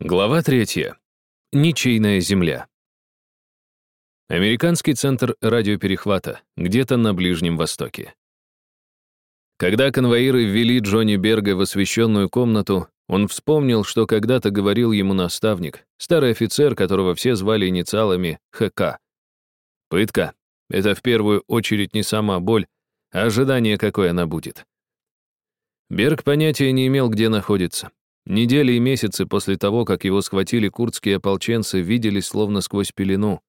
Глава третья. Ничейная земля. Американский центр радиоперехвата, где-то на Ближнем Востоке. Когда конвоиры ввели Джонни Берга в освещенную комнату, он вспомнил, что когда-то говорил ему наставник, старый офицер, которого все звали инициалами ХК. Пытка — это в первую очередь не сама боль, а ожидание, какой она будет. Берг понятия не имел, где находится. Недели и месяцы после того, как его схватили курдские ополченцы, виделись словно сквозь пелену.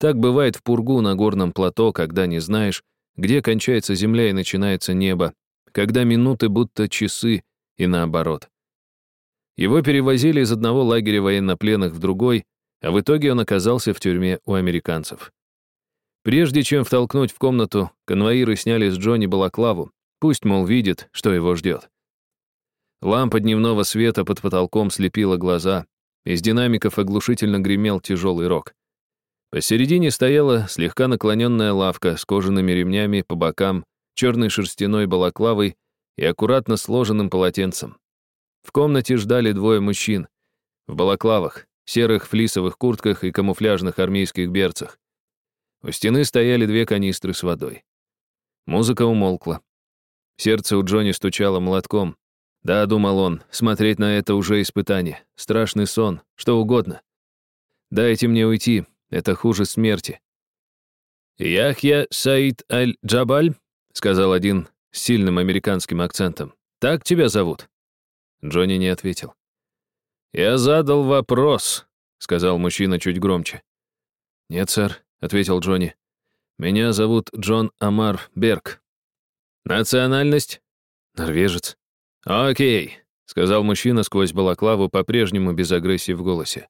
Так бывает в пургу на горном плато, когда не знаешь, где кончается земля и начинается небо, когда минуты будто часы и наоборот. Его перевозили из одного лагеря военнопленных в другой, а в итоге он оказался в тюрьме у американцев. Прежде чем втолкнуть в комнату, конвоиры сняли с Джонни балаклаву, пусть, мол, видит, что его ждет. Лампа дневного света под потолком слепила глаза. Из динамиков оглушительно гремел тяжелый рог. Посередине стояла слегка наклоненная лавка с кожаными ремнями по бокам, черной шерстяной балаклавой и аккуратно сложенным полотенцем. В комнате ждали двое мужчин. В балаклавах, серых флисовых куртках и камуфляжных армейских берцах. У стены стояли две канистры с водой. Музыка умолкла. Сердце у Джонни стучало молотком. Да, думал он, смотреть на это уже испытание. Страшный сон, что угодно. Дайте мне уйти, это хуже смерти. «Яхья Саид Аль-Джабаль», — сказал один с сильным американским акцентом. «Так тебя зовут?» Джонни не ответил. «Я задал вопрос», — сказал мужчина чуть громче. «Нет, сэр», — ответил Джонни. «Меня зовут Джон Амар Берг». «Национальность?» «Норвежец». «Окей», — сказал мужчина сквозь балаклаву, по-прежнему без агрессии в голосе.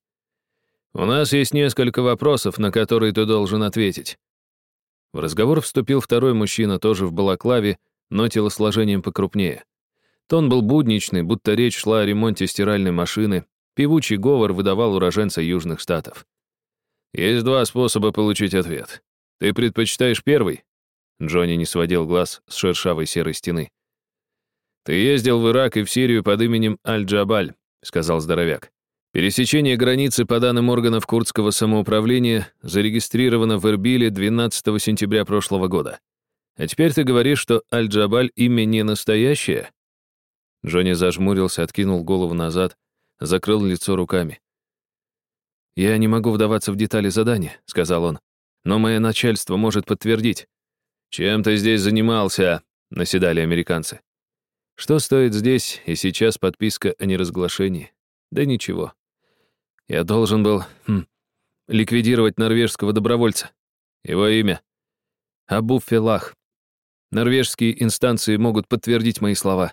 «У нас есть несколько вопросов, на которые ты должен ответить». В разговор вступил второй мужчина, тоже в балаклаве, но телосложением покрупнее. Тон был будничный, будто речь шла о ремонте стиральной машины, певучий говор выдавал уроженца Южных Штатов. «Есть два способа получить ответ. Ты предпочитаешь первый?» Джонни не сводил глаз с шершавой серой стены. «Ты ездил в Ирак и в Сирию под именем Аль-Джабаль», — сказал здоровяк. «Пересечение границы по данным органов курдского самоуправления зарегистрировано в Эрбиле 12 сентября прошлого года. А теперь ты говоришь, что Аль-Джабаль имя не настоящее?» Джонни зажмурился, откинул голову назад, закрыл лицо руками. «Я не могу вдаваться в детали задания», — сказал он. «Но мое начальство может подтвердить». «Чем ты здесь занимался?» — наседали американцы. Что стоит здесь и сейчас подписка о неразглашении? Да ничего. Я должен был хм, ликвидировать норвежского добровольца. Его имя — Абу Фелах. Норвежские инстанции могут подтвердить мои слова.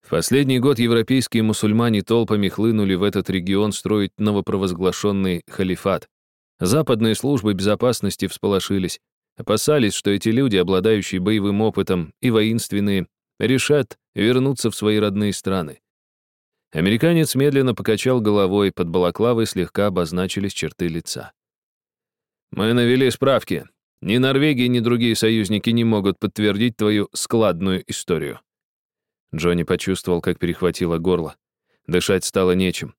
В последний год европейские мусульмане толпами хлынули в этот регион строить новопровозглашенный халифат. Западные службы безопасности всполошились, опасались, что эти люди, обладающие боевым опытом и воинственные, решат вернуться в свои родные страны. Американец медленно покачал головой, под балаклавой слегка обозначились черты лица. «Мы навели справки. Ни Норвегия, ни другие союзники не могут подтвердить твою складную историю». Джонни почувствовал, как перехватило горло. Дышать стало нечем.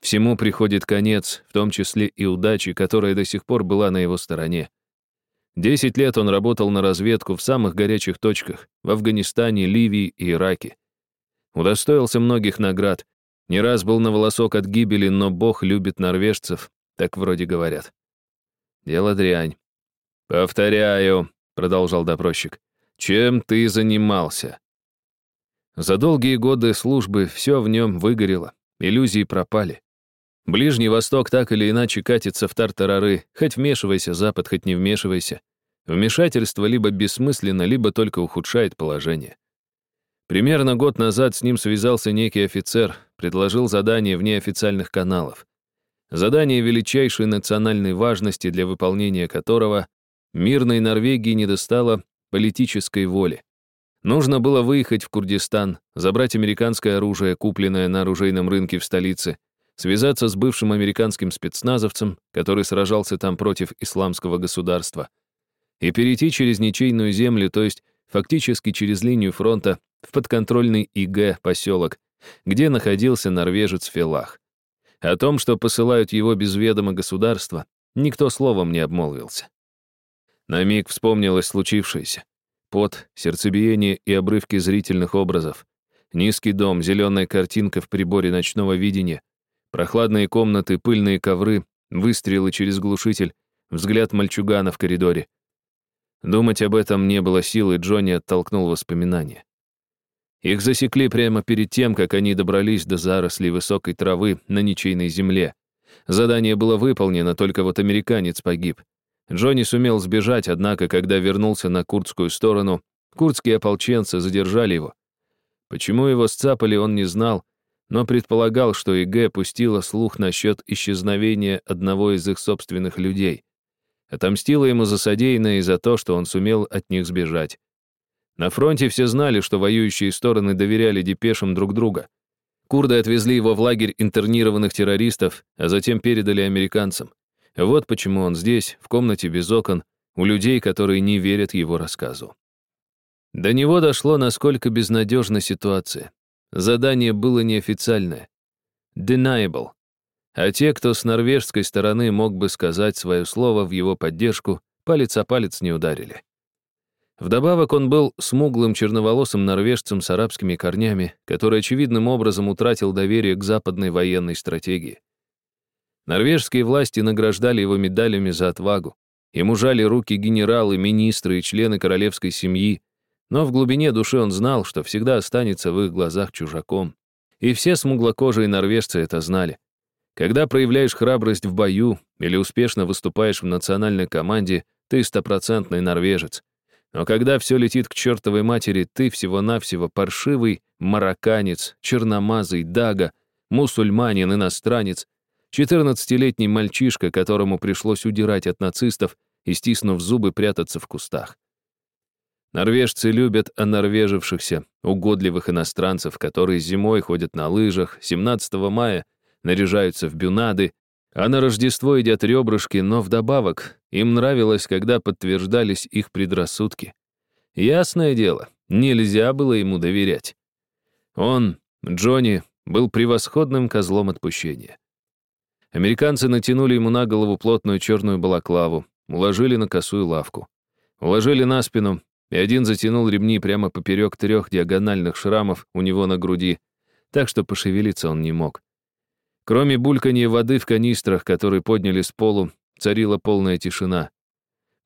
Всему приходит конец, в том числе и удачи, которая до сих пор была на его стороне. Десять лет он работал на разведку в самых горячих точках — в Афганистане, Ливии и Ираке. Удостоился многих наград. Не раз был на волосок от гибели, но Бог любит норвежцев, так вроде говорят. Дело дрянь. «Повторяю», — продолжал допросчик, — «чем ты занимался?» За долгие годы службы все в нем выгорело, иллюзии пропали. Ближний Восток так или иначе катится в тартарары, хоть вмешивайся, Запад, хоть не вмешивайся. Вмешательство либо бессмысленно, либо только ухудшает положение. Примерно год назад с ним связался некий офицер, предложил задание вне официальных каналов. Задание величайшей национальной важности, для выполнения которого мирной Норвегии не достало политической воли. Нужно было выехать в Курдистан, забрать американское оружие, купленное на оружейном рынке в столице, связаться с бывшим американским спецназовцем, который сражался там против исламского государства, и перейти через ничейную землю, то есть фактически через линию фронта в подконтрольный ИГ поселок, где находился норвежец Фелах. О том, что посылают его без ведома государства, никто словом не обмолвился. На миг вспомнилось случившееся. Пот, сердцебиение и обрывки зрительных образов. Низкий дом, зеленая картинка в приборе ночного видения, прохладные комнаты, пыльные ковры, выстрелы через глушитель, взгляд мальчугана в коридоре. Думать об этом не было силы, Джонни оттолкнул воспоминания. Их засекли прямо перед тем, как они добрались до зарослей высокой травы на ничейной земле. Задание было выполнено, только вот американец погиб. Джонни сумел сбежать, однако, когда вернулся на курдскую сторону, курдские ополченцы задержали его. Почему его сцапали, он не знал, но предполагал, что ИГ пустила слух насчет исчезновения одного из их собственных людей. Отомстила ему за содеянное и за то, что он сумел от них сбежать. На фронте все знали, что воюющие стороны доверяли депешам друг друга. Курды отвезли его в лагерь интернированных террористов, а затем передали американцам. Вот почему он здесь, в комнате без окон, у людей, которые не верят его рассказу. До него дошло, насколько безнадежна ситуация. Задание было неофициальное. Deniable. А те, кто с норвежской стороны мог бы сказать свое слово в его поддержку, палец о палец не ударили. Вдобавок он был смуглым черноволосым норвежцем с арабскими корнями, который очевидным образом утратил доверие к западной военной стратегии. Норвежские власти награждали его медалями за отвагу. Ему жали руки генералы, министры и члены королевской семьи, но в глубине души он знал, что всегда останется в их глазах чужаком. И все смуглокожие норвежцы это знали. Когда проявляешь храбрость в бою или успешно выступаешь в национальной команде, ты стопроцентный норвежец. Но когда все летит к чертовой матери, ты всего-навсего паршивый марокканец, черномазый, дага, мусульманин, иностранец, 14-летний мальчишка, которому пришлось удирать от нацистов и, стиснув зубы, прятаться в кустах. Норвежцы любят онорвежившихся, угодливых иностранцев, которые зимой ходят на лыжах, 17 мая наряжаются в бюнады, а на Рождество едят ребрышки, но вдобавок им нравилось, когда подтверждались их предрассудки. Ясное дело, нельзя было ему доверять. Он, Джонни, был превосходным козлом отпущения. Американцы натянули ему на голову плотную черную балаклаву, уложили на косую лавку. Уложили на спину, и один затянул ремни прямо поперек трех диагональных шрамов у него на груди, так что пошевелиться он не мог. Кроме бульканья воды в канистрах, которые подняли с полу, царила полная тишина.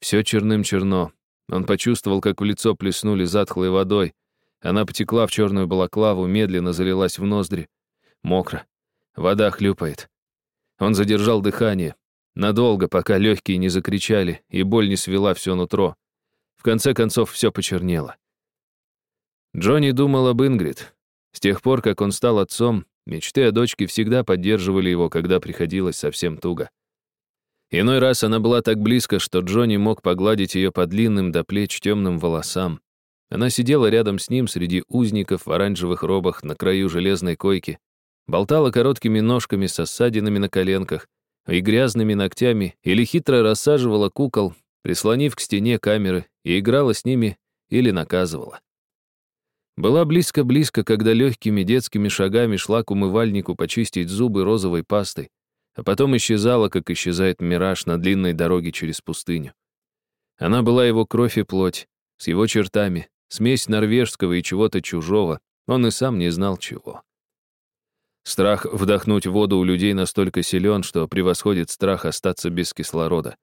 Все черным-черно. Он почувствовал, как в лицо плеснули затхлой водой. Она потекла в черную балаклаву, медленно залилась в ноздри. Мокро. Вода хлюпает. Он задержал дыхание. Надолго, пока легкие не закричали, и боль не свела все нутро. В конце концов, все почернело. Джонни думал об Ингрид. С тех пор, как он стал отцом, мечты о дочке всегда поддерживали его, когда приходилось совсем туго. Иной раз она была так близко, что Джонни мог погладить ее по длинным до плеч темным волосам. Она сидела рядом с ним среди узников в оранжевых робах на краю железной койки, болтала короткими ножками с осадинами на коленках и грязными ногтями или хитро рассаживала кукол, прислонив к стене камеры, и играла с ними или наказывала. Была близко-близко, когда легкими детскими шагами шла к умывальнику почистить зубы розовой пастой, а потом исчезала, как исчезает мираж на длинной дороге через пустыню. Она была его кровь и плоть, с его чертами, смесь норвежского и чего-то чужого, он и сам не знал чего. Страх вдохнуть воду у людей настолько силен, что превосходит страх остаться без кислорода.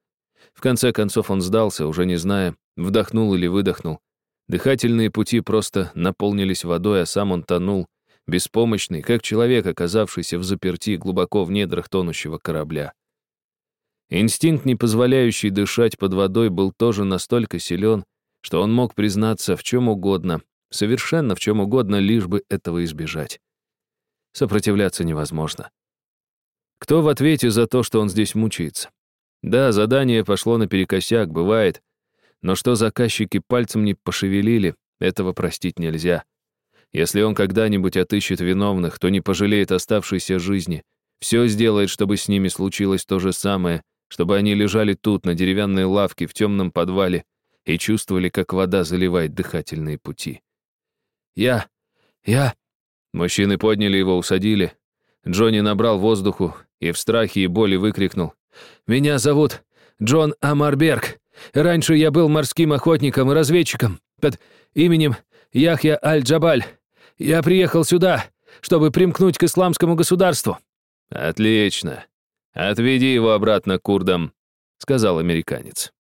В конце концов он сдался, уже не зная, вдохнул или выдохнул. Дыхательные пути просто наполнились водой, а сам он тонул, беспомощный, как человек, оказавшийся в заперти глубоко в недрах тонущего корабля. Инстинкт, не позволяющий дышать под водой, был тоже настолько силен, что он мог признаться в чем угодно, совершенно в чем угодно, лишь бы этого избежать. Сопротивляться невозможно. Кто в ответе за то, что он здесь мучается? Да, задание пошло наперекосяк, бывает. Но что заказчики пальцем не пошевелили, этого простить нельзя. Если он когда-нибудь отыщет виновных, то не пожалеет оставшейся жизни. Все сделает, чтобы с ними случилось то же самое, чтобы они лежали тут, на деревянной лавке, в темном подвале, и чувствовали, как вода заливает дыхательные пути. «Я... я...» Мужчины подняли его, усадили. Джонни набрал воздуху и в страхе и боли выкрикнул. «Меня зовут Джон Амарберг. Раньше я был морским охотником и разведчиком под именем Яхья Аль-Джабаль. Я приехал сюда, чтобы примкнуть к исламскому государству». «Отлично. Отведи его обратно к курдам», — сказал американец.